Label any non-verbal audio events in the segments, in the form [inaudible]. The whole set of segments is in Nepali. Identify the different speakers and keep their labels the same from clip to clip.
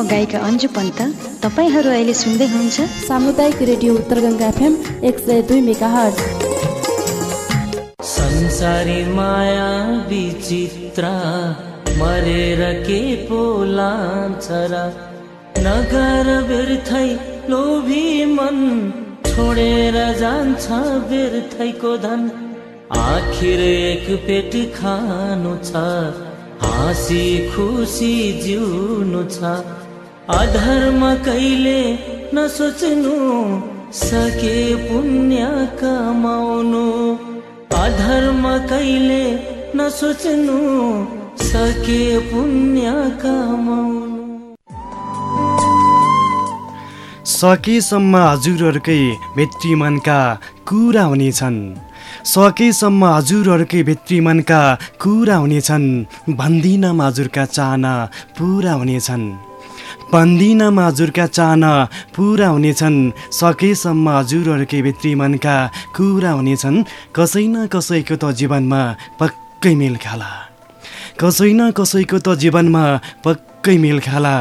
Speaker 1: म गायिका अन्जु पन्त। तपाईँहरू अहिले सुन्दै हुनुहुन्छ
Speaker 2: सामुदायिक रेडियो उत्तर गङ्गा एफएम एक सय दुई मेगा हर्ज
Speaker 3: संसारी माया विचित्र मरेर के पो लान्छ र नगर व्यर्थै लोभी मन छोडेर जान्छ व्यर्थैको धन। आखिर एक पेट खानु छ हाँसी खुसी जिउनु छ। अधर्म कहिले नसोच्नु सके पुण्य कमाउनु। अधर्म कहिले नसोच्नु सके पुण्य कमाउनु।
Speaker 4: सकेसम्म हजुरहरूकै भित्री मनका कुरा हुनेछन्। सकेसम्म हजुरहरूकै भित्री मनका कुरा हुनेछन्। भन्दिनँ हजुरका चाहना पुरा हुनेछन्। भन्दिनँ हजुरका चाहना पुरा हुनेछन्। सकेसम्म हजुरहरूकै भित्री मनका कुरा हुनेछन्। कसै न कसैको त जीवनमा पक्कै मेल खाला कसै न कसैको त जीवनमा पक्कै मेल खाला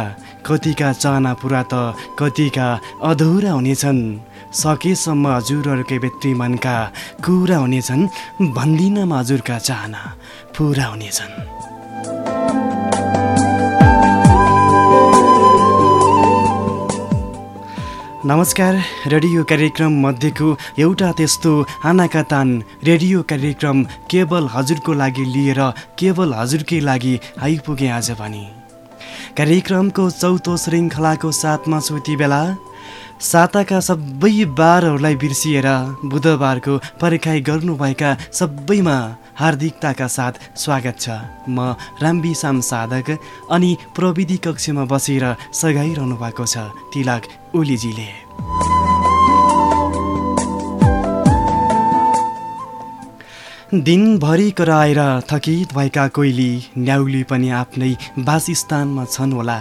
Speaker 4: कतिका चाहना पुरा त कतिका अधुरा हुनेछन्। सकेसम्म हजुरहरूकै भित्री मनका कुरा हुनेछन्। भन्दिनँ हजुरका चाहना पुरा हुनेछन्। नमस्कार रेडियो कार्यक्रम मध्येको एउटा त्यस्तो आनाका तान रेडियो कार्यक्रम केवल हजुरको लागि लिएर केवल हजुरकै लागि आइपुगे आज भने। कार्यक्रमको चौथो श्रृङ्खलाको साथमा छु बेला। साताका सबै बारहरूलाई बिर्सिएर बुधबारको पर्खाइ गर्नुभएका सबैमा हार्दिकताका साथ स्वागत छ। म राम्बिसाम साधक अनि प्रविधि कक्षमा बसेर सघाइरहनु भएको छ तिलक ओलीजीले। दिनभरि कराएर थकित भएका कोइली न्याउली पनि आफ्नै वासस्थानमा छन् होला।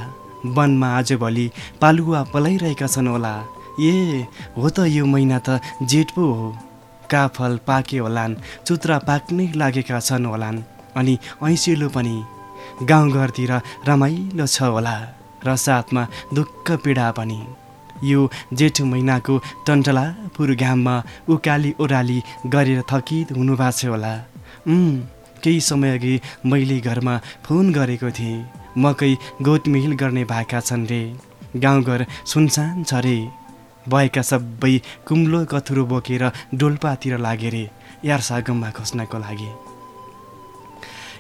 Speaker 4: वनमा आजभोलि पालुवा पलाइरहेका छन् होला। ए हो त यो महिना त जेठ पो हो। काफल पाके होलान् चुत्रा पाक्नै लागेका छन् होलान्। अनि ऐँसिलो पनि गाउँघरतिर रमाइलो छ होला र साथमा दुःख पीडा पनि। यो जेठ महिनाको टन्टलापुर घाममा उकाली ओह्राली गरेर थकित हुनुभएको छ होला। केही समय अघि मैले घरमा फोन गरेको थिएँ। मकै गोतमिल गर्ने भएका छन् रे। गाउँघर सुनसान छ रे। भएका सबै कुम्लो कथुरो बोकेर डोल्पातिर लागे रे यार सागममा खोज्नको लागि।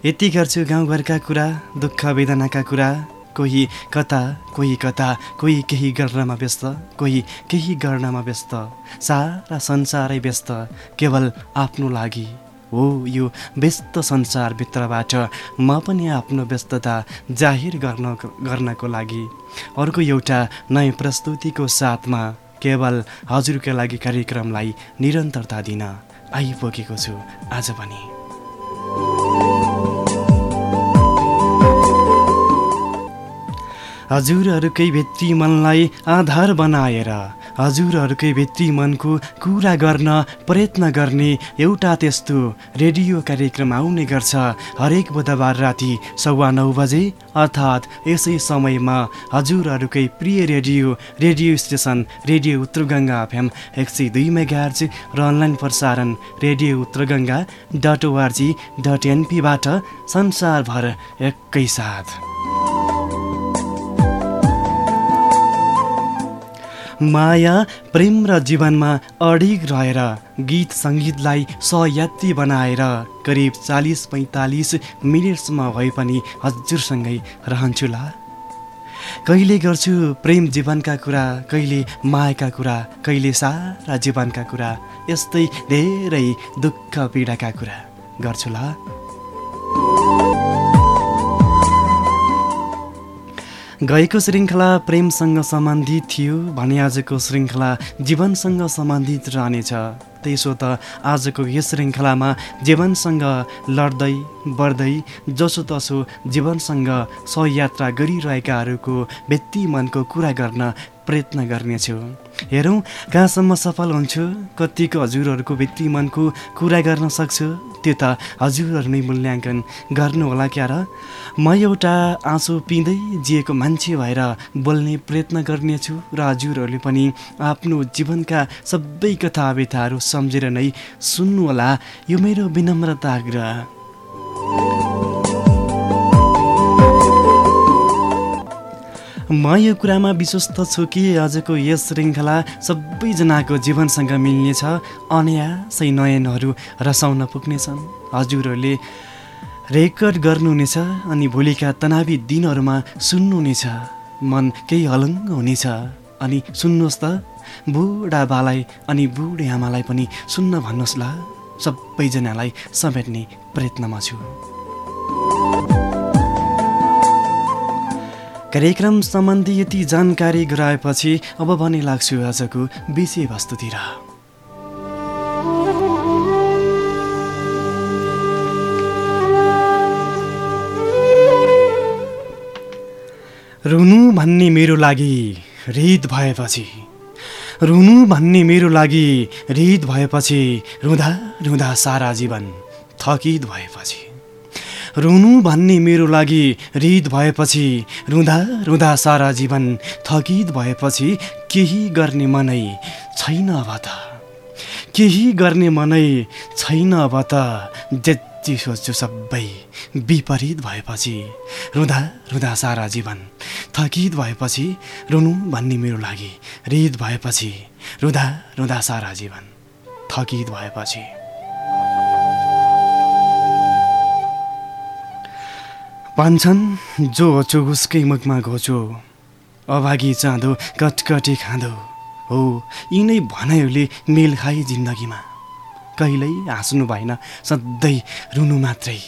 Speaker 4: यति गर्छु गाउँघरका कुरा दुःख वेदनाका कुरा कोही कता कोही कता कोही केही गर्नमा व्यस्त कोही केही गर्नमा व्यस्त। सारा संसारै व्यस्त केवल आफ्नो लागि हो यो व्यस्त संसारभित्रबाट म पनि आफ्नो व्यस्तता जाहिर गर्न गर्नको लागि। अर्को एउटा नयाँ प्रस्तुतिको साथमा केवल हजुरका लागि कार्यक्रमलाई निरन्तरता दिन आइपुगेको छु आज पनि। हजुरहरूकै भित्री मनलाई आधार बनाएर हजुरहरूकै भित्री मनको कुरा गर्न प्रयत्न गर्ने एउटा त्यस्तो रेडियो कार्यक्रम आउने गर्छ हरेक बुधबार राति सवा नौ बजे अर्थात् यसै समयमा हजुरहरूकै प्रिय radio radio station radio Uttar Ganga FM एक सय दुई मेगार्ज र अनलाइन प्रसारण radio Uttar Ganga dot org dot एनपीबाट संसारभर एकैसाथ माया प्रेम र जीवनमा अडिग रहेर गीत सङ्गीतलाई सहयात्री बनाएर करिब चालिस पैँतालिस मिनटसम्म भए पनि हजुरसँगै रहन्छु ल। कहिले गर्छु प्रेम जीवनका कुरा कहिले मायाका कुरा कहिले सारा जीवनका कुरा यस्तै धेरै दुःख पीडाका कुरा गर्छु ल। गएको श्रृङ्खला प्रेमसँग सम्बन्धित थियो भने आजको श्रृङ्खला जीवनसँग सम्बन्धित रहनेछ। त्यसो त आजको यस श्रृङ्खलामा जीवनसँग लड्दै बढ्दै जसोतसो जीवनसँग सहयात्रा गरिरहेकाहरूको व्यक्ति मनको कुरा गर्न प्रयत्न गर्नेछु। हेरौँ कहाँसम्म सफल हुन्छु? कतिको हजुरहरूको व्यक्ति मनको कुरा गर्न सक्छु? त्यो त हजुरहरू नै मूल्याङ्कन गर्नुहोला क्या र म एउटा आँसु पिँदै जिएको मान्छे भएर बोल्ने प्रयत्न गर्नेछु र हजुरहरूले पनि आफ्नो जीवनका सबै कथा व्यथाहरू सम्झेर नै सुन्नुहोला। यो मेरो विनम्रता आग्रह। म यो कुरामा विश्वस्त छु कि आजको यस श्रृङ्खला सबैजनाको जीवनसँग मिल्नेछ। अनायासै नयनहरू रसाउन पुग्नेछन्। हजुरहरूले रेकर्ड गर्नुहुनेछ अनि भोलिका तनावी दिनहरूमा सुन्नुहुनेछ। मन केही हलङ्ग हुनेछ। अनि सुन्नुहोस् त बुढा बालाई अनि बुढी आमालाई पनि सुन्न भन्नुहोस् ल। सबैजनालाई समेट्ने प्रयत्नमा छु। कार्यक्रम सम्बन्धी यति जानकारी गराएपछि अब भने लाग्छु आजको विषयवस्तुतिर रुनु भन्ने मेरो लागि रित भएपछि रुनु भन्ने मेरो लागि रित भएपछि रुँदा रुँदा सारा जीवन थकित भएपछि। रुनु भन्ने मेरो लागि रित भएपछि रुँदा रुँदा सारा जीवन थकित भएपछि केही गर्ने मनै छैन अब त। केही गर्ने मनै छैन अब त जति सोच्छु सबै विपरीत भएपछि रुँदा रुँदा सारा जीवन थकित भएपछि रुनु भन्ने मेरो लागि रित भएपछि रुँदा रुँदा सारा जीवन थकित भएपछि। भन्छन् जो होचो उसकै मुखमा घोचो। अभागी चाँदो कटकटी खाँदो। हो यिनै भनाइहरूले मेल खाए जिन्दगीमा। कहिल्यै हाँस्नु भएन सधैँ रुनु मात्रै।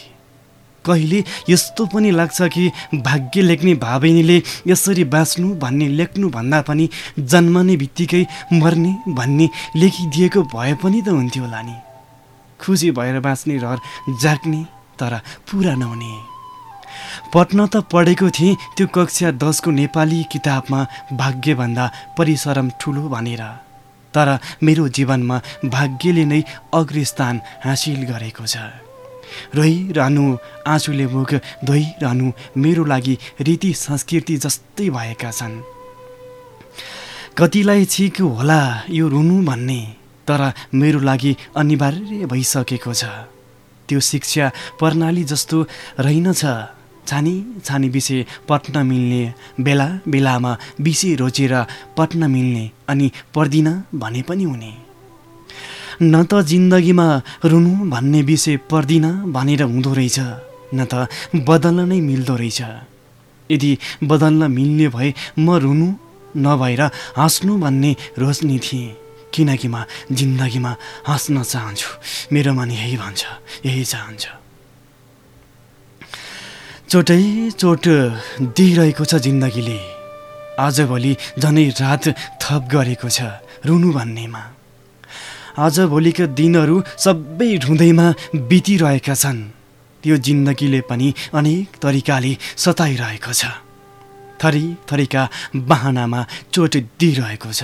Speaker 4: कहिले यस्तो पनि लाग्छ कि भाग्य लेख्ने भावैनीले यसरी बाँच्नु भन्ने लेख्नु भन्दा पनि जन्मने बित्तिकै मर्ने भन्ने लेखिदिएको भए पनि त हुन्थ्यो होला नि। खुसी भएर बाँच्ने रहर जाग्ने तर पुरा नहुने। पढ्न त पढेको थिएँ त्यो कक्षा दसको नेपाली किताबमा भाग्यभन्दा परिश्रम ठुलो भनेर। तर मेरो जीवनमा भाग्यले नै अग्रस्थान हासिल गरेको छ। रोइरहनु आँसुले मुख धोइरहनु मेरो लागि रीति संस्कृति जस्तै भएका छन्। कतिलाई छिक होला यो रुनु भन्ने तर मेरो लागि अनिवार्य भइसकेको छ। त्यो शिक्षा प्रणाली जस्तो रहेनछ। छानी छानी विषय पढ्न मिल्ने बेला बेलामा विषय रोचेर पढ्न मिल्ने अनि पढ्दिन भने पनि हुने। न त जिन्दगीमा रुनु भन्ने विषय पढ्दिन भनेर हुँदो रहेछ न त बदल्न नै मिल्दो रहेछ। यदि बदल्न मिल्ने भए म रुनु नभएर हाँस्नु भन्ने रोज्ने थिएँ किनकि म जिन्दगीमा हाँस्न चाहन्छु। मेरो मन यही भन्छ यही चाहन्छ। चोटै चोट दिइरहेको छ जिन्दगीले। आजभोलि झनै रात थप गरेको छ रुनु भन्नेमा। आजभोलिका दिनहरू सबै रुँदैमा बितिरहेका छन्। त्यो जिन्दगीले पनि अनेक तरिकाले सताइरहेको छ। थरी थरीका बाहनामा चोट दिइरहेको छ।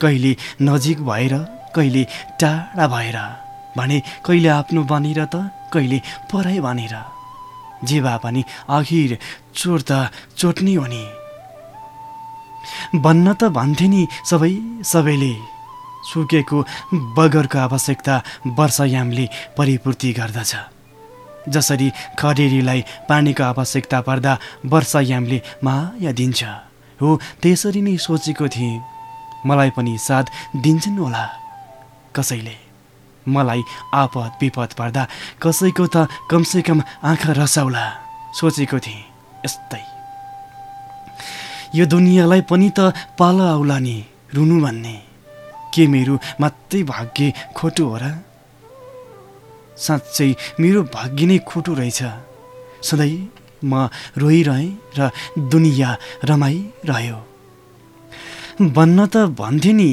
Speaker 4: कहिले नजिक भएर कहिले टाढा भएर भने कहिले आफ्नो बनेर त कहिले पराई भनेर। जे भए पनि आखिर चोट त चोट नै हो नि भन्न त भन्थे नि सबै सबैले। सुकेको बगरको आवश्यकता वर्षायामले परिपूर्ति गर्दछ। जसरी खडेरीलाई पानीको आवश्यकता पर्दा वर्षायामले माया दिन्छ। हो त्यसरी नै सोचेको थिएँ। मलाई पनि साथ दिन्छन् होला कसैले। मलाई आपद विपद पर्दा कसैको त कमसेकम आँखा रसाउला। सोचेको थिएँ यस्तै। यो दुनियाँलाई पनि त पाल आउला नि रुनु भन्ने। के मेरो मात्रै भाग्य खोटो हो र? साँच्चै मेरो भाग्य नै खोटो रहेछ। सधैँ म रोइरहेँ र दुनियाँ रमाइरह्यो। भन्न त भन्थे नि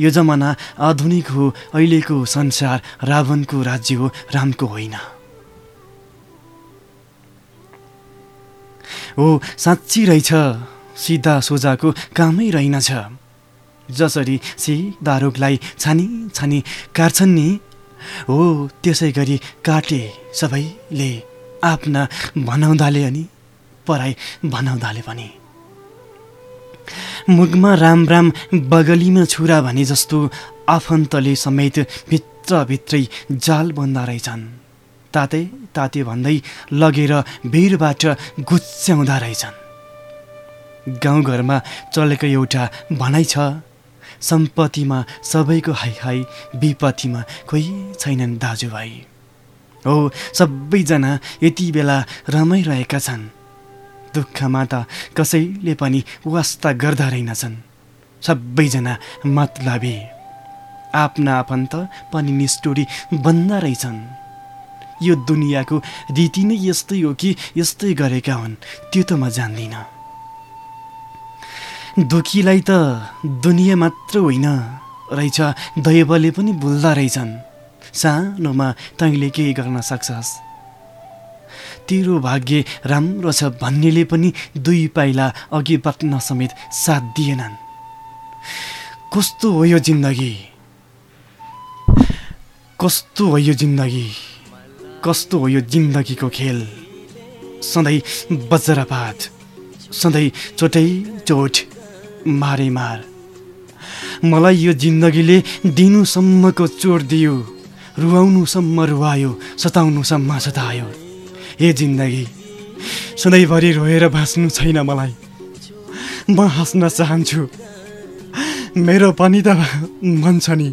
Speaker 4: यो जमाना आधुनिक हो अहिलेको संसार रावणको राज्य हो रामको होइन। हो साँच्ची रहेछ सिधा सोझाको कामै रहेनछ। जसरी सी रोगलाई छानी छानी काट्छन् नि हो त्यसै गरी काटे सबैले आफ्ना भनाउँदाले अनि पराई भनाउँदाले पनि। मुखमा राम राम बगलीमा छुरा भने जस्तो आफन्तले समेत भित्रभित्रै जाल बन्दा रहेछन्। ताते ताते भन्दै लगेर भिरबाट गुच्च्याउँदा रहेछन्। गाउँघरमा चलेको एउटा भनाइ छ सम्पत्तिमा सबैको हाई हाई विपत्तिमा कोही छैनन् दाजुभाइ। हो सबैजना यति बेला रमाइरहेका छन्। दुःखमा त कसैले पनि वास्ता गर्दा रहेनछन्। सबैजना मतलबी। आफ्ना आफन्त पनि निष्ठुरी बन्दा रहेछन्। यो दुनियाँको रीति नै यस्तै हो कि यस्तै गरेका हुन् त्यो त म जान्दिनँ। दुखीलाई त दुनियाँ मात्र होइन रहेछ दैवले पनि भुल्दा रहेछन्। सानोमा तैँले केही गर्न सक्छस्। तेरो भाग्य राम्रो छ भन्नेले पनि दुई पाइला अघि बढ्न समेत साथ दिएनन्। कस्तो हो यो जिन्दगी? कस्तो हो यो जिन्दगी? कस्तो हो यो जिन्दगीको खेल? सधैँ वज्रपात सधैँ चोटै चोट मारे मार मलाई यो जिन्दगीले दिनुसम्मको चोट दियो रुवाउनुसम्म रुवायो सताउनुसम्म सतायो। हे जिन्दगी सधैँभरि रोएर बाँच्नु छैन मलाई। म हाँस्न चाहन्छु। मेरो पनि त मन छ नि।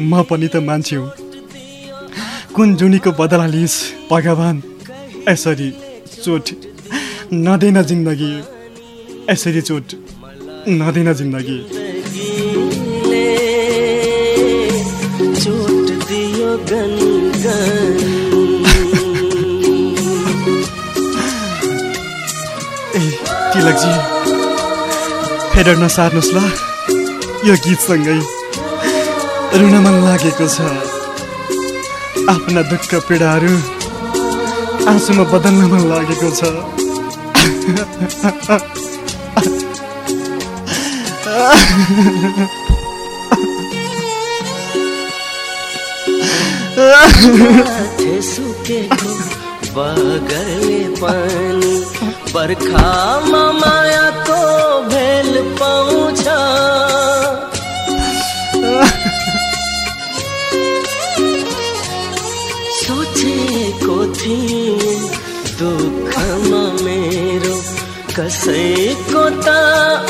Speaker 4: म पनि त मान्छे हुँ। कुन जुनीको बदला लिइस् भगवान्? यसरी चोट नदेन जिन्दगी। यसरी चोट नदेन जिन्दगी।
Speaker 3: चोट दियो गन
Speaker 4: तिलकजी फेर नसार्नुहोस् ल। यो गीतसँगै रुन मन लागेको छ। आफ्ना दुःख पीडाहरू आँसुमा बदल्न मन लागेको छ।
Speaker 3: बगरले पानी बर्खामा मायाको भेल पाउँछ सोचेको थिएँ दुःखमा मेरो कसैको त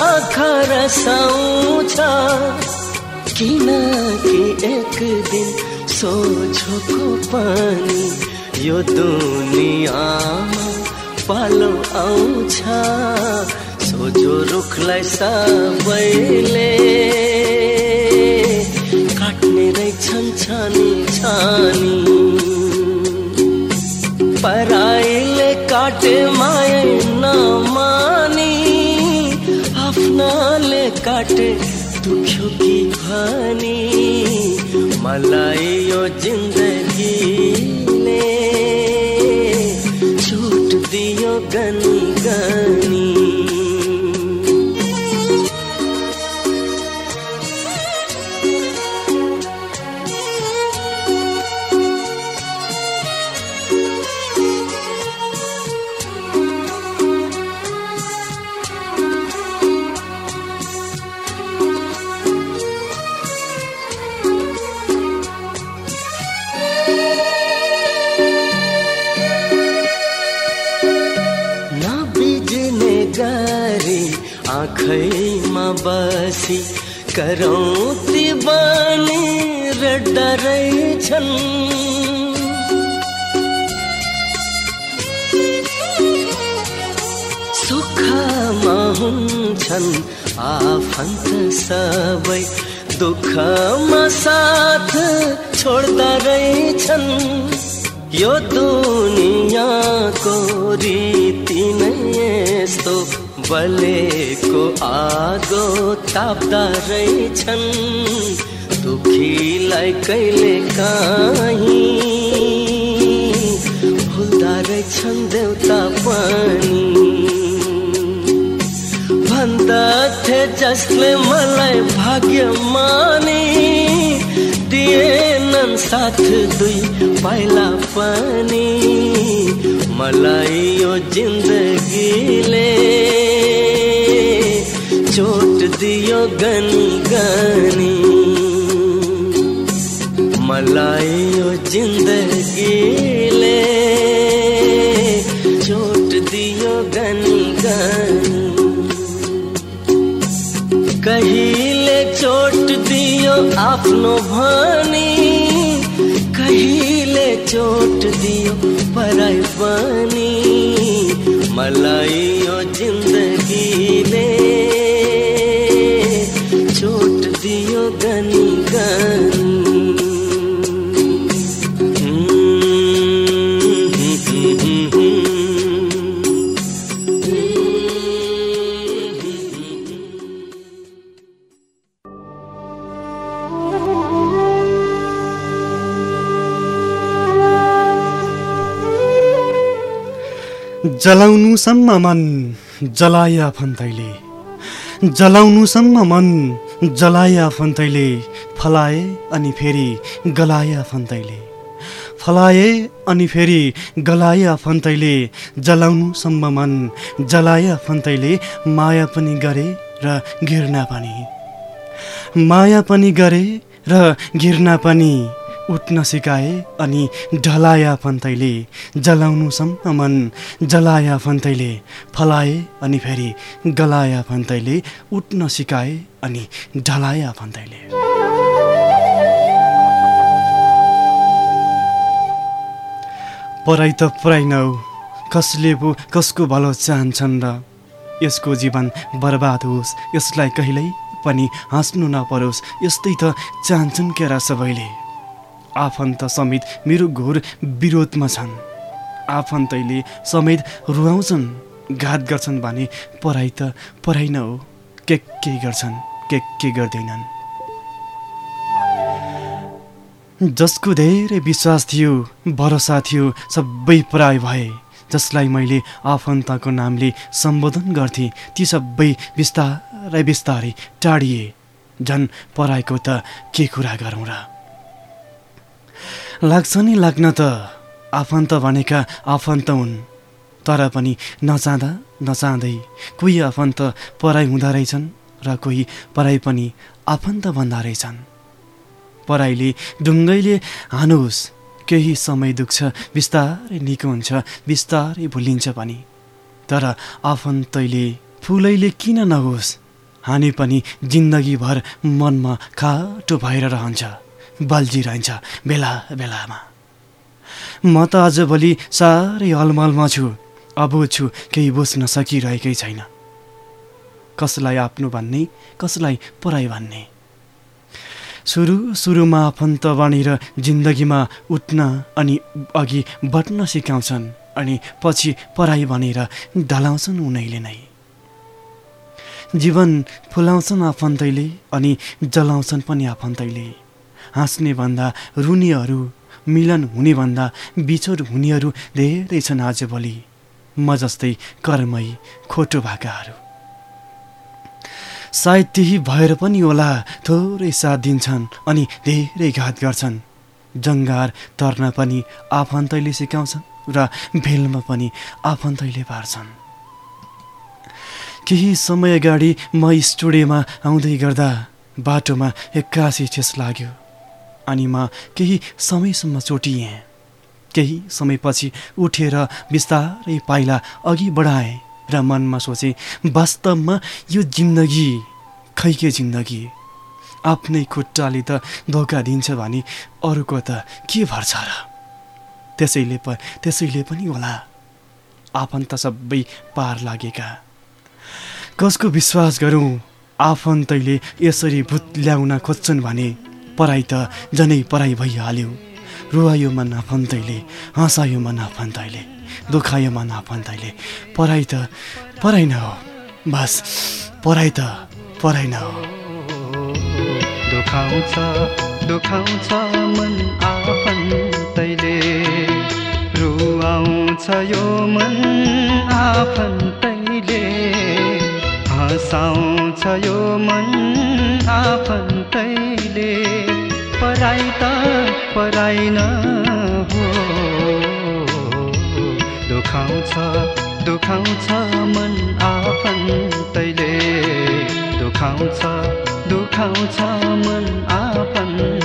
Speaker 3: आँखा रसाउँछ किनकि एक दिन सोझोको पानी यो दुनियाँमा पालो आउँछ। सोझो रुखलाई सबैले काट्ने रहेछन् छानी छानी पराईले काटे माया नमानी आफ्नाले काटे दुख्यो कि भनी। मलाई यो जिन्दगीले दियो बसी करौती बनेर डरैछन् सुखमा हुन्छन् आफन्त सबै दुःखमा साथ छोड्दा रहेछन् यो दुनियाँको रीति नै यस्तो बलेको आगो ताप्दा रहेछन्। दुखीलाई कहिले काहीँ भुल्दा रहेछन् देउता पनि। जसले मलाई भाग्य माने दिएनन् साथ दुई पाइला पनि। मलाई यो जिन्दगीले चोट दियो गनी गनी। मलाई यो जिन्दगीले चोट दियो गनी गनी। कहिले चोट दियो आफ्नो भनी। कहिले चोट दियो पराई पनि मलाई
Speaker 4: जलाउनुसम्म मन जलाए आफन्तैले जलाउनुसम्म मन जलाए आफन्तैले फलाए अनि फेरि गलाए आफन्तैले फलाए अनि फेरि गलाए आफन्तैले जलाउनुसम्म मन जलाए आफन्तैले माया पनि गरे र घृणा पनि। माया पनि गरे र घृणा पनि। उठ्न सिकाए अनि ढलाए आफन्तैले जलाउनुसम्म मन जलाए आफन्तैले फलाए अनि फेरि गलाए आफन्तैले उठ्न सिकाए अनि ढलाए आफन्तैले पराई त पराई नौ कसले पो कसको भलो चाहन्छन् र? यसको जीवन बर्बाद होस् यसलाई कहिल्यै पनि हाँस्नु नपरोस् यस्तै त चाहन्छन् केरा सबैले। आफन्त समेत मेरो घोर विरोधमा छन्। आफन्तैले समेत रुवाउँछन् घात गर्छन् भने पढाइ त पढाइ न हो के के गर्छन् के के गर्दैनन्। जसको धेरै विश्वास थियो भरोसा थियो सबै पराय भए। जसलाई मैले आफन्तको नामले सम्बोधन गर्थेँ ती सबै बिस्तारै बिस्तारै टाढिए। झन् पराएको त के कुरा गरौँ र? लाग्छ नि लाग्न त। आफन्त भनेका आफन्त हुन्। तर पनि नचाहँदा नचाहँदै कोही आफन्त पराई हुँदो रहेछन् र कोही पराई पनि आफन्त भन्दा रहेछन्। पराईले ढुङ्गैले हानुहोस् केही समय दुख्छ बिस्तारै निको हुन्छ बिस्तारै भुलिन्छ पनि। तर आफन्तैले फुलैले किन नहोस्? हानि पनि जिन्दगीभर मनमा खाटो भएर रहन्छ। बल्झिरहन्छ बेला बेलामा। म त आजभोलि साह्रै अलमलमा छु अब छु केही बुझ्न सकिरहेकै छैन। कसलाई आफ्नो भन्ने कसलाई पराई भन्ने। सुरु सुरुमा आफन्त बनेर जिन्दगीमा उठ्न अनि अघि बढ्न सिकाउँछन् अनि पछि पराई भनेर ढलाउँछन् उनैले नै। जीवन फुलाउँछन् आफन्तैले अनि जलाउँछन् पनि आफन्तैले। हाँस्ने भन्दा रुनेहरू मिलन हुने भन्दा बिछोड हुनेहरू धेरै छन् आजभोलि। म जस्तै कर्मै खोटो भएकाहरू सायद त्यही भएर पनि होला थोरै साथ दिन्छन् अनि धेरै घात गर्छन्। जङ्गार तर्न पनि आफन्तैले सिकाउँछन् र भेलमा पनि आफन्तैले पार्छन्। केही समय अगाडि म स्टुडियोमा आउँदै गर्दा बाटोमा एक्कासी ठेस लाग्यो। अनि म केही समयसम्म चोटिएँ। केही समयपछि उठेर बिस्तारै पाइला अघि बढाएँ र मनमा सोचेँ वास्तवमा यो जिन्दगी खै के जिन्दगी? आफ्नै खुट्टाले त धोका दिन्छ भने अरूको त के भर्छ र? त्यसैले प त्यसैले पनि होला। आफन्त सबै पार लागेका। कसको विश्वास गरौँ? आफन्तैले यसरी भूत ल्याउन खोज्छन् भने पराई त जनै पराई भइहाल्यो। रुवायो मन आफन्तैले हँसायो मन आफन्तैले दुखायो मन आफन्तैले। पराई त पराई न हो बस पराई त पराई न हो।
Speaker 5: दुखाउँछ दुखाउँछ मन आफन्तैले। रुवाउँछ यो मन आफन्तैले। हँसाउँ दुखाउँछ यो मन आफन्तैले। पराई त पराई न हो। दुखाउँछ दुखाउँछ मन आफन्तैले। दुखाउँछ दुखाउँछ मन आफन्तैले।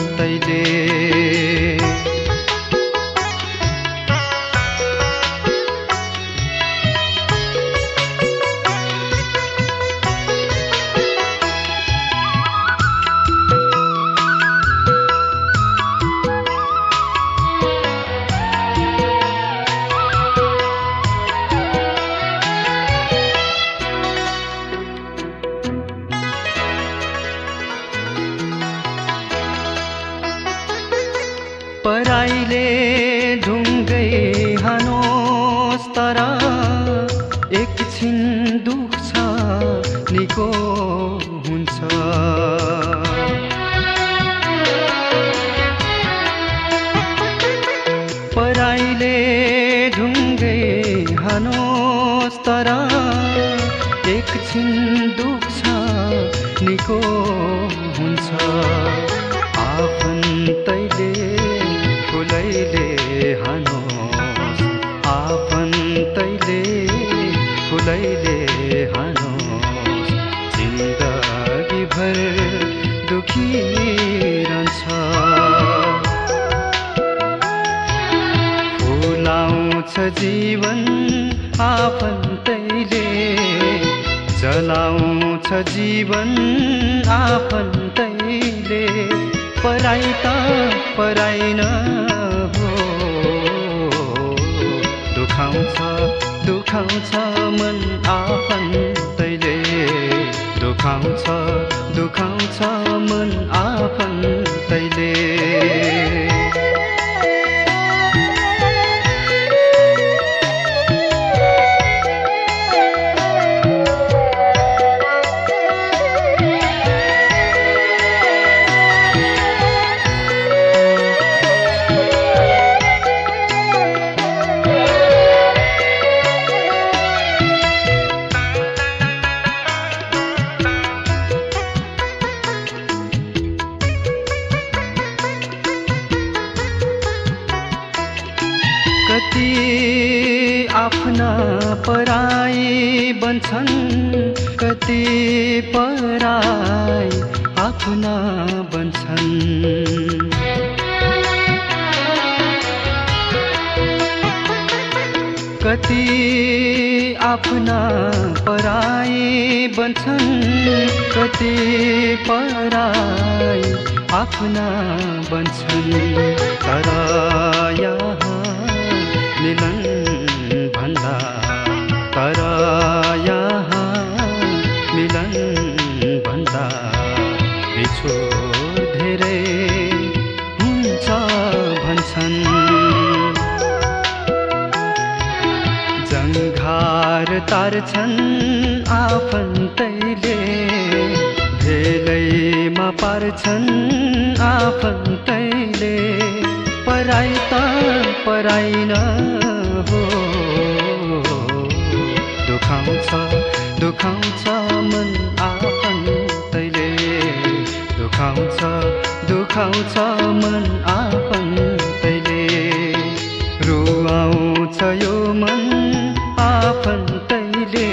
Speaker 5: ढुङ्गै हानोस् तर एकछिन दुख्छ निको हुन्छ। आफन्तैले फुलैले हानोस्। आफन्तैले फुलैले जीवन आफन्तैले जलाउँछ जीवन आफन्तैले पराई त पराई न हो। दुखाउँछ दुखाउँछ मन आफन्तैले दुखाउँछ दुखाउँछ मन आफन्तैले आफन्तैले पराई त पराई न हो। दुखाउँछ दुखाउँछ मन आफन्तैले दुखाउँछ दुखाउँछ मन आफन्तैले रुवाउँछ यो मन आफन्तैले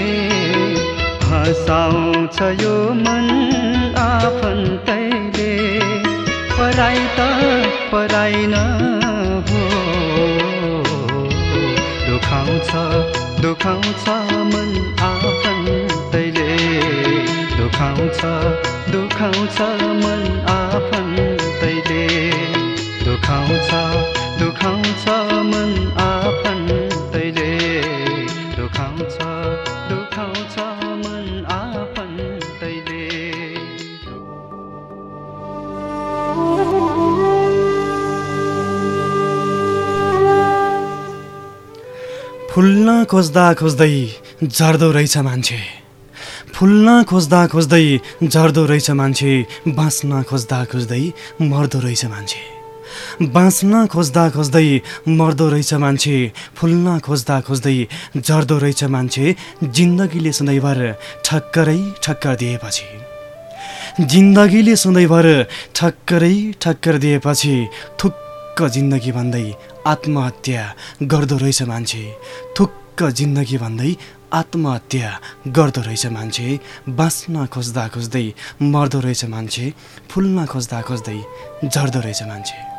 Speaker 5: हँसाउँछ यो मन आफन्तैले पराई त पराई न हो। दुखाउँछ दुखाउँछ मन आफन्तैले। दुखाउँछ दुखाउँछ मन आफन्तैले। दुखाउँछ
Speaker 4: खोज्दा खोज्दै झर्दो रहेछ मान्छे। फुल्न खोज्दा खोज्दै झर्दो रहेछ मान्छे। बाँच्न खोज्दा खोज्दै मर्दो रहेछ मान्छे। बाँच्न खोज्दा खोज्दै मर्दो रहेछ मान्छे। फुल्न खोज्दा खोज्दै झर्दो रहेछ मान्छे। जिन्दगीले सधैँभर ठक्करै ठक्कर दिएपछि। जिन्दगीले सधैँभर ठक्करै ठक्कर दिएपछि थुक्क जिन्दगी भन्दै आत्महत्या गर्दो रहेछ मान्छे। थुक्क जिन्दगी भन्दै आत्महत्या गर्दो रहेछ मान्छे। बाँच्न खोज्दा खोज्दै मर्दो रहेछ मान्छे। फुल्न खोज्दा खोज्दै झर्दो रहेछ मान्छे।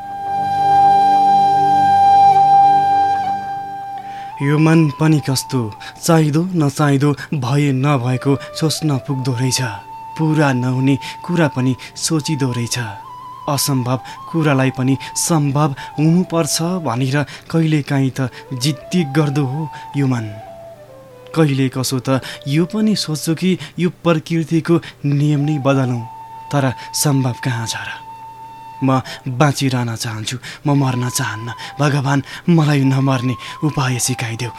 Speaker 4: यो मन पनि कस्तो? चाहिँदो नचाहिँदो भए नभएको सोच्न पुग्दो रहेछ। पुरा नहुने कुरा पनि सोचिँदो रहेछ। असम्भव कुरालाई पनि सम्भव हुनुपर्छ भनेर कहिलेकाहीँ त जिद्दी गर्दो हो यो मन। कहिले कसो त यो पनि सोच्छु कि यो प्रकृतिको नियम नै बदलौँ तर सम्भव कहाँ छ र? म बाँचिरहन चाहन्छु म मर्न चाहन्न। भगवान् मलाई नमर्ने उपाय सिकाइदेऊ।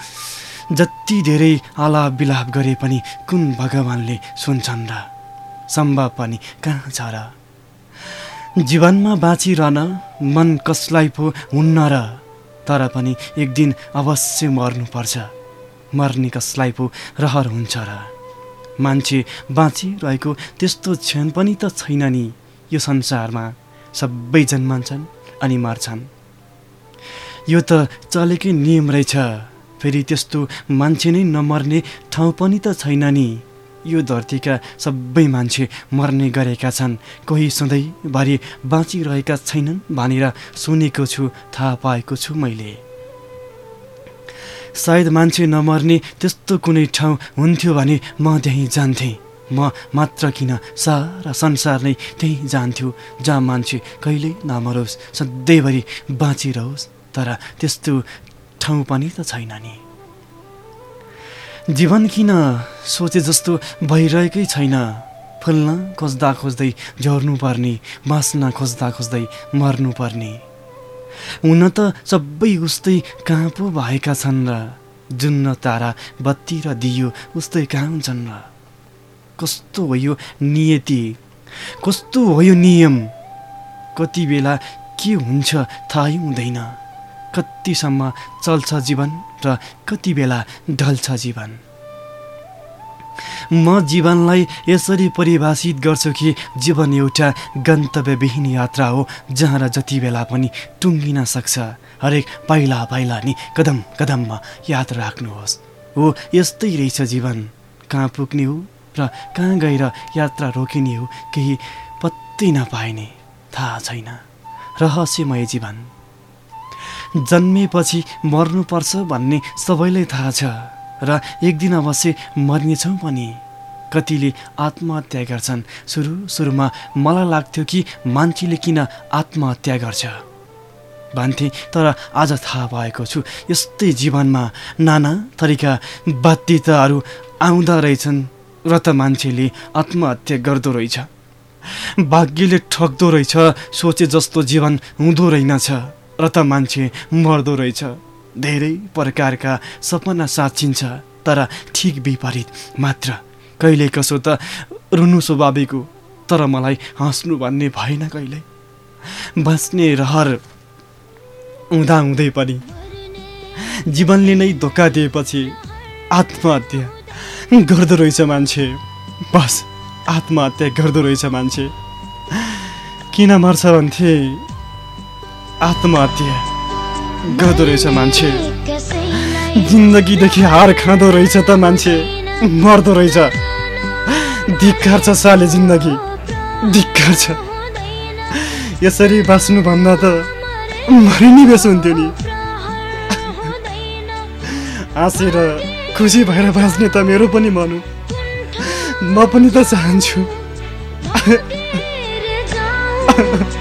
Speaker 4: जति धेरै आलाप बिलाप गरे पनि कुन भगवान्ले सुन्छन् र? सम्भव पनि कहाँ छ र? जीवनमा बाँचिरहन मन कसलाई पो हुन्न र तर पनि एक दिन अवश्य मर्नुपर्छ। मर्ने कसलाई पो रहर हुन्छ र। मान्छे बाँचिरहेको त्यस्तो क्षण पनि त छैन नि। यो संसारमा सबै जन्मन्छन् अनि मर्छन्। यो त चलेकै नियम रहेछ। फेरि त्यस्तो मान्छे नै नमर्ने ठाउँ पनि त छैन नि। यो धरतीका सबै मान्छे मर्ने गरेका छन्। कोही सधैँभरि बाँचिरहेका छैनन् भनेर सुनेको छु थाहा पाएको छु मैले। सायद मान्छे नमर्ने त्यस्तो कुनै ठाउँ हुन्थ्यो भने म त्यहीँ जान्थेँ। म मात्र किन सारा संसार नै त्यहीँ जान्थ्यो? जहाँ मान्छे कहिल्यै नमरोस् सधैँभरि बाँचिरहोस् तर त्यस्तो ठाउँ पनि त छैन नि। जीवन किन सोचे जस्तो भइरहेकै छैन? फुल्न खोज्दा खोज्दै झर्नुपर्ने बाँच्न खोज्दा खोज्दै मर्नुपर्ने हुन त सबै उस्तै कहाँ पो भएका छन् र जुन्न तारा बत्ती र दियो उस्तै कहाँ हुन्छन् र? कस्तो हो यो नियति? कस्तो हो यो नियम? कति बेला के हुन्छ थाहै हुँदैन। कतिसम्म चल्छ जीवन? र कति बेला ढल्छ जीवन। म जीवनलाई यसरी परिभाषित गर्छु कि जीवन एउटा गन्तव्यविहीन यात्रा हो जहाँ र जति बेला पनि टुङ्गिन सक्छ। हरेक पाइला पाइला नि कदम कदममा याद राख्नुहोस्। हो यस्तै रहेछ जीवन। कहाँ पुग्ने हो र कहाँ गएर यात्रा रोकिने हो केही पत्तै नपाइने। थाहा छैन। रहस्यमय जीवन। जन्मेपछि मर्नुपर्छ भन्ने सबैलाई थाहा छ र एक दिन अवश्य मर्नेछौँ पनि। कतिले आत्महत्या गर्छन्। सुरु सुरुमा मलाई लाग्थ्यो कि मान्छेले किन आत्महत्या गर्छ। भन्थे तर आज थाहा भएको छु। यस्तै जीवनमा नाना थरीका बाध्यताहरू आउँदा रहेछन् र त मान्छेले आत्महत्या गर्दो रहेछ। भाग्यले ठग्दो रहेछ। सोचे जस्तो जीवन हुँदो रहेनछ। र त मान्छे मर्दो रहेछ। धेरै प्रकारका सपना साँचिन्छ तर ठिक विपरीत मात्र। कहिले कसो त रुनु स्वाभाविक हो तर मलाई हाँस्नु भन्ने भएन कहिले। बाँच्ने रहर हुँदा हुँदै पनि। जीवनले नै धोका दिएपछि आत्महत्या गर्दो रहेछ मान्छे। बस आत्महत्या गर्दो रहेछ मान्छे। किन मर्छ भन्थे? आत्महत्या गर्दो रहेछ मान्छे। [laughs] जिन्दगीदेखि हार खाँदो रहेछ त मान्छे। मर्दो रहेछ। धिक्कार छ साले जिन्दगी। धिक्कार छ। यसरी बाँच्नुभन्दा त मरि नै बेस हुन्थ्यो नि। [laughs] हाँसेर खुसी भएर बाँच्ने त मेरो पनि मन। हो म पनि त चाहन्छु। [laughs]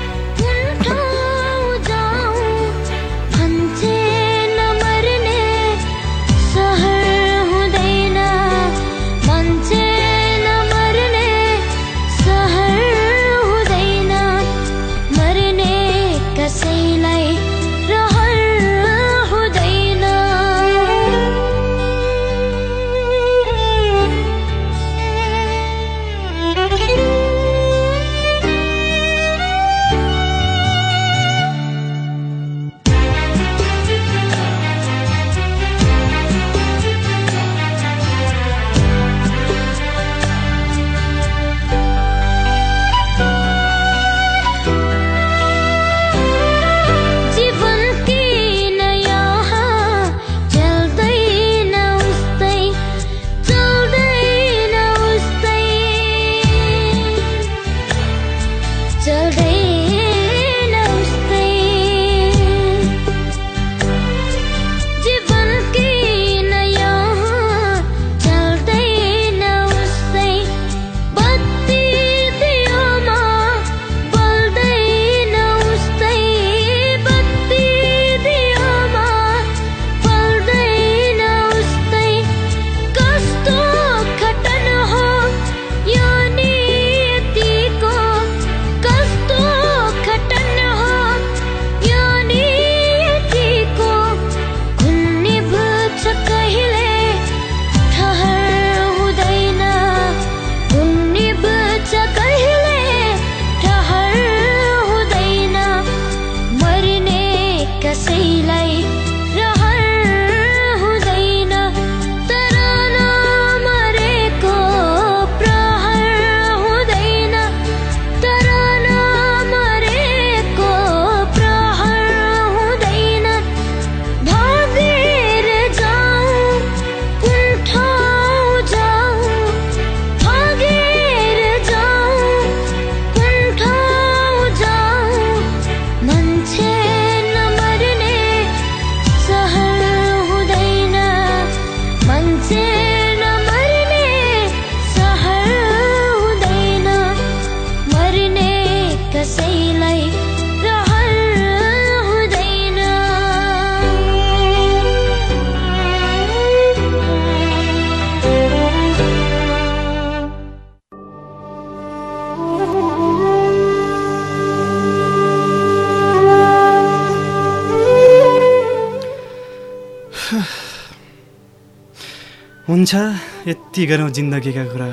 Speaker 4: हुन्छ यति गरौँ जिन्दगीका कुरा।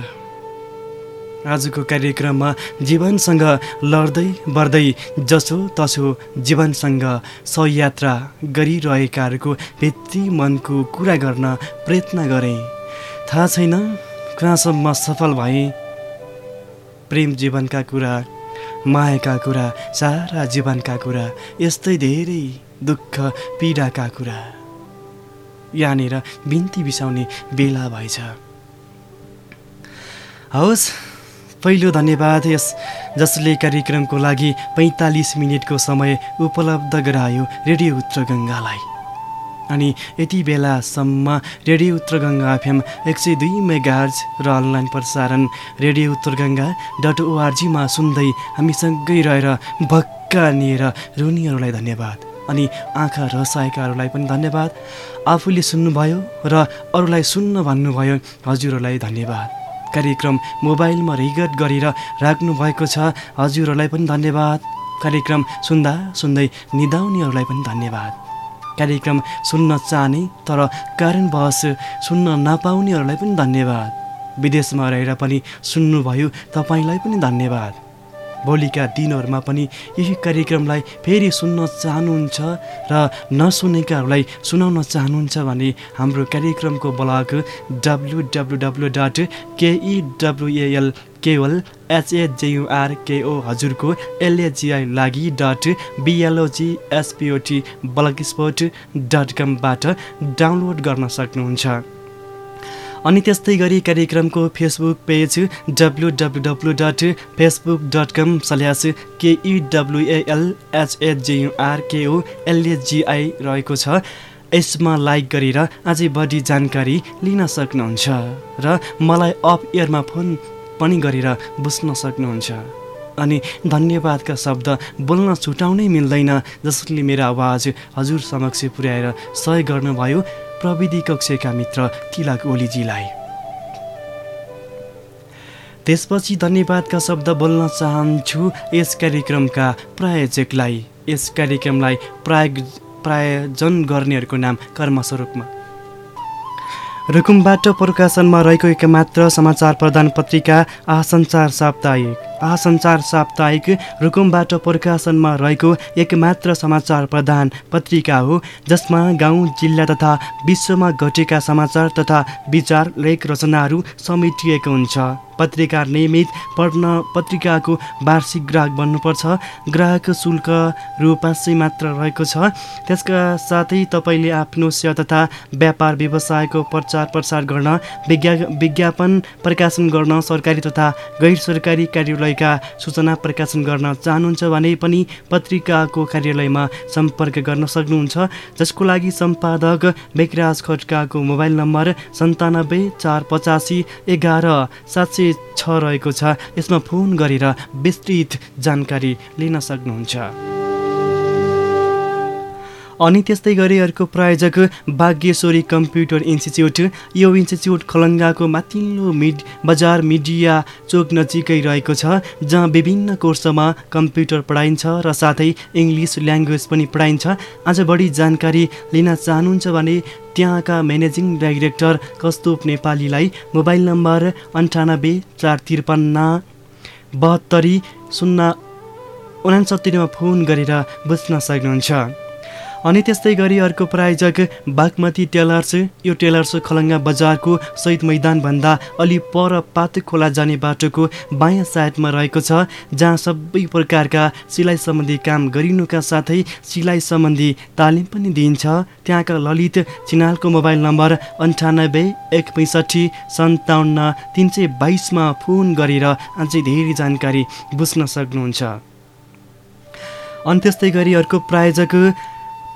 Speaker 4: आजको कार्यक्रममा जीवनसँग लड्दै बढ्दै जसो तसो जीवनसँग सहयात्रा गरिरहेकाहरूको भित्री मनको कुरा गर्न प्रयत्न गरेँ। थाहा छैन कहाँसम्म सफल भएँ। प्रेम जीवनका कुरा मायाका कुरा सारा जीवनका कुरा यस्तै धेरै दुःख पीडाका कुरा। यहाँनिर बिन्ती बिसाउने बेला भएछ। हवस् पहिलो धन्यवाद। यस जसले कार्यक्रमको लागि पैँतालिस मिनटको समय उपलब्ध गरायो रेडियो उत्तर गङ्गालाई अनि यति बेलासम्म रेडियो उत्तर गङ्गा एफएम एक सय दुई मेगार्ज र अनलाइन प्रसारण रेडियो उत्तर गङ्गा डट ओआरजीमा सुन्दै हामीसँगै रहेर भक्कानिएर रुनीहरूलाई धन्यवाद। अनि आँखा रसाएकाहरूलाई पनि धन्यवाद। आफूले सुन्नुभयो र अरूलाई सुन्न भन्नुभयो हजुरहरूलाई धन्यवाद। कार्यक्रम मोबाइलमा रेकर्ड गरेर राख्नुभएको छ हजुरहरूलाई पनि धन्यवाद। कार्यक्रम सुन्दा सुन्दै निदाउनेहरूलाई पनि धन्यवाद। कार्यक्रम सुन्न चाहने तर कारणवश सुन्न नपाउनेहरूलाई पनि धन्यवाद। विदेशमा रहेर पनि सुन्नुभयो तपाईँलाई पनि धन्यवाद। भोलिका दिनहरूमा पनि यही कार्यक्रमलाई फेरि सुन्न चाहनुहुन्छ र नसुनेकाहरूलाई सुनाउन चाहनुहुन्छ भने हाम्रो कार्यक्रमको blog W W W dot KEWL केवल एचएजेयुआर केओ हजुरको एलएजिआई लागि dot BLOG SPOT blog spot dot कमबाट download गर्न सक्नुहुन्छ। अनि त्यस्तै गरी कार्यक्रमको Facebook page W W W dot Facebook dot com slash KEWAL HHJUR KO LHGI रहेको छ। यसमा लाइक गरेर अझै बढी जानकारी लिन सक्नुहुन्छ र मलाई अफ एयरमा फोन पनि गरेर बुझ्न सक्नुहुन्छ। अनि धन्यवादका शब्द बोल्न छुटाउनै मिल्दैन जसले मेरो आवाज हजुर समक्ष पुर्याएर सहयोग गर्नुभयो। प्रविधि कक्षका मित्र तिलक ओलीजीलाई। त्यसपछि धन्यवादका शब्द बोल्न चाहन्छु यस कार्यक्रमका प्रायोजकलाई। यस कार्यक्रमलाई प्राय प्रायोजन गर्नेहरूको नाम कर्मस्वरूपमा। रुकुमबाट प्रकाशनमा रहेको एक मात्र समाचार प्रदान पत्रिका आसञ्चार साप्ताहिक। आसञ्चार साप्ताहिक रुकुमबाट प्रकाशनमा रहेको एक मात्र समाचार प्रदान पत्रिका हो जसमा गाउँ जिल्ला तथा विश्वमा घटेका समाचार तथा विचार लेख रचनाहरू समेटिएको हुन्छ। पत्रिका नियमित पढ्न पत्रिकाको वार्षिक ग्राहक बन्नुपर्छ। ग्राहक शुल्क रु पाँच सय मात्र रहेको छ। त्यसका साथै तपाईँले आफ्नो सेवा तथा व्यापार व्यवसायको प्रचार प्रसार गर्न विज्ञा विज्ञापन प्रकाशन गर्न सरकारी तथा गैर सरकारी कार्यालयका सूचना प्रकाशन गर्न चाहनुहुन्छ भने पनि पत्रिकाको कार्यालयमा सम्पर्क गर्न सक्नुहुन्छ जसको लागि सम्पादक बेकराज खड्काको मोबाइल नम्बर सन्तानब्बे चार पचासी एघार सात सय छ रहेको छ। यसमा फोन गरेर विस्तृत जानकारी लिन सक्नुहुन्छ। अनि त्यस्तै गरी अर्को प्रायोजक भाग्यश्वरी कम्प्युटर इन्स्टिच्युट। यो इन्स्टिच्युट खलङ्गाको माथिल्लो मिड बजार मिडिया चोक नजिकै रहेको छ जहाँ विभिन्न कोर्समा कम्प्युटर पढाइन्छ र साथै इङ्ग्लिस ल्याङ्ग्वेज पनि पढाइन्छ। आज बढी जानकारी लिन चाहनुहुन्छ भने त्यहाँका म्यानेजिङ डाइरेक्टर कस्तुप नेपालीलाई मोबाइल नम्बर अन्ठानब्बे चार त्रिपन्न बहत्तरी शून्य उनासत्तरीमा फोन गरेर बुझ्न सक्नुहुन्छ। अनि त्यस्तै गरी अर्को प्रायोजक बागमती टेलर्स। यो टेलर्स खलङ्गा बजारको शहीद मैदानभन्दा अलि पर पात खोला जाने बाटोको बायाँ साइडमा रहेको छ जहाँ सबै प्रकारका सिलाइ सम्बन्धी काम गरिनुका साथै सिलाइ सम्बन्धी तालिम पनि दिइन्छ। त्यहाँका ललित चिनालको मोबाइल नम्बर अन्ठानब्बे एक पैँसठी सन्ताउन्न तिन सय बाइसमा फोन गरेर अझै धेरै जानकारी बुझ्न सक्नुहुन्छ। अनि त्यस्तै गरी अर्को प्रायोजक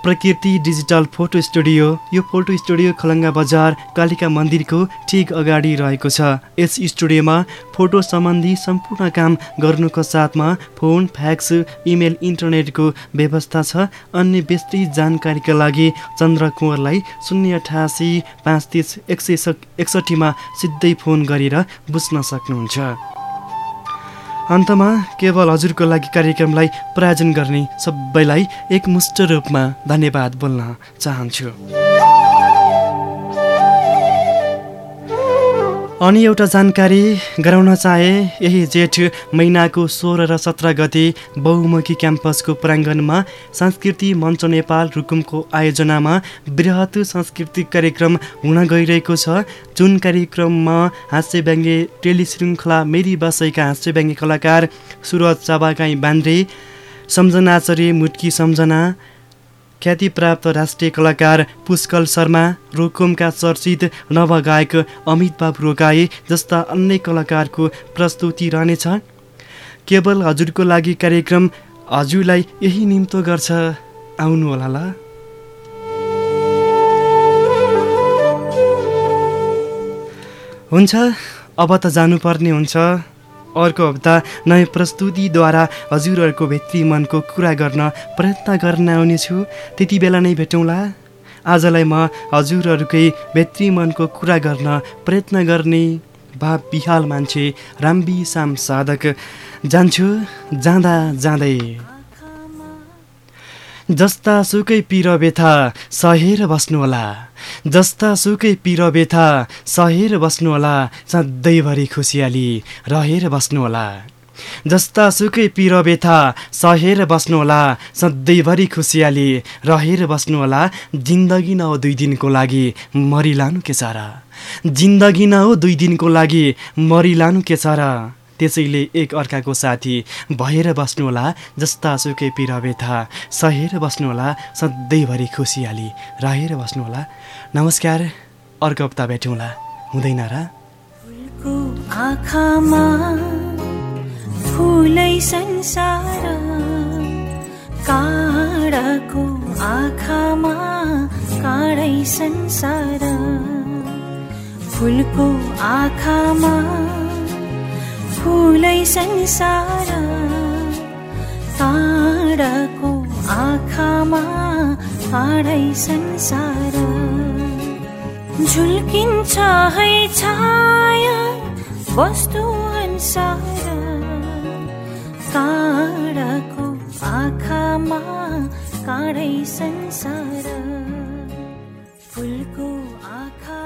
Speaker 4: प्रकृति डिजिटल फोटो स्टुडियो। यो फोटो स्टुडियो खलङ्गा बजार कालिका मन्दिरको ठिक अगाडि रहेको छ। यस स्टुडियोमा फोटो सम्बन्धी सम्पूर्ण काम गर्नुको साथमा फोन फ्याक्स इमेल इन्टरनेटको व्यवस्था छ। अन्य विस्तृत जानकारीका लागि चन्द्र कुँवरलाई शून्य अठासी पाँच तिस एक सय एकसट्ठीमा सिधै फोन गरेर बुझ्न सक्नुहुन्छ। अन्तमा केवल हजुरको लागि कार्यक्रमलाई प्रायोजन गर्ने सबैलाई एकमुष्ट रूपमा धन्यवाद बोल्न चाहन्छु। अनि एउटा जानकारी गराउन चाहे यही जेठ महिनाको सोह्र र सत्र गते बहुमुखी क्याम्पसको प्राङ्गणमा संस्कृति मञ्च नेपाल रुकुमको आयोजनामा वृहत सांस्कृतिक कार्यक्रम हुन गइरहेको छ। जुन कार्यक्रममा हाँस्य व्यङ्ग्य टेलिश्रृङ्खला मेरी बसैका हाँस्य व्यङ्ग्य कलाकार सुरज चाबाकाई बान्द्रे सम्झना आचार्य मुटकी सम्झना ख्यातिप्राप्त राष्ट्रिय कलाकार पुष्कल शर्मा रोकुमका चर्चित नवगायक अमित बाबु रोकाए जस्ता अन्य कलाकारको प्रस्तुति रहनेछ। केवल हजुरको लागि कार्यक्रम हजुरलाई यही निम्तो गर्छ। आउनुहोला ल। हुन्छ अब त जानुपर्ने हुन्छ। अर्को हप्ता नयाँ प्रस्तुतिद्वारा हजुरहरूको भित्री मनको कुरा गर्न प्रयत्न गर्न आउनेछु। त्यति बेला नै भेटौँला। आजलाई म हजुरहरूकै भित्री मनको कुरा गर्न प्रयत्न गर्ने भाव बिहाल मान्छे राम्बी साम साधक जान्छु। जाँदा जाँदै। जस्ता सुकै पिर व्यथा सहेर बस्नुहोला। जस्ता सुकै पिर व्यथा सहेर बस्नुहोला सधैँभरि खुसियाली रहेर बस्नुहोला। जस्ता सुकै पिर व्यथा सहेर बस्नुहोला सधैँभरि खुसियाली रहेर बस्नुहोला। जिन्दगी न हो दुई दिनको लागि मरिलानु के छ र? जिन्दगी न हो दुई दिनको लागि मरिलानु के छ र? त्यसैले एक अर्काको साथी भएर बस्नुहोला जस्ता सुकै पिर व्यथा। सहेर बस्नुहोला सधैँभरि खुसियाली। रहेर बस्नुहोला। नमस्कार अर्को हप्ता भेटौँला। हुँदैन र?
Speaker 6: आँखामा काँडाको आँखामा काँडै संसार। फुलको आँखामा फुलै संसार काँडाको आँखामा काँडै संसार झुल्किन्छ है छाया वस्तु अनुसार काँडाको आँखामा काँडै संसार फुलको आँखा